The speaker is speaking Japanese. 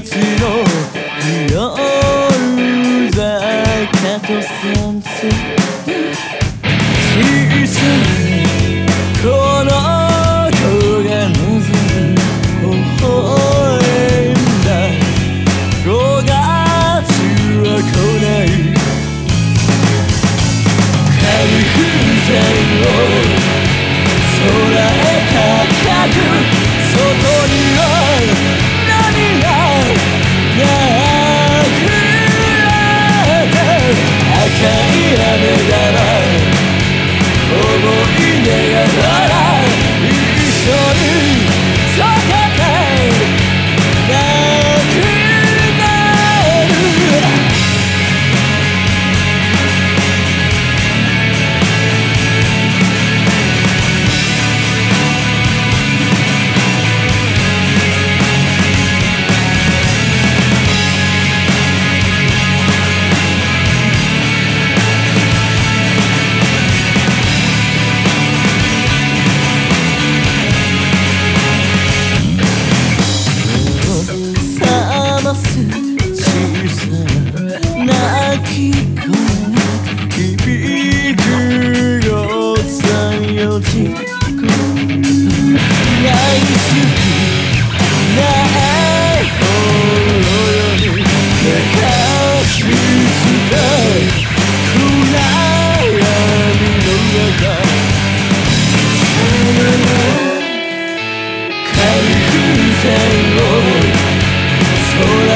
that's ます小さな気候響くよ三四時刻大好きないほろより流し伝え線を Oh.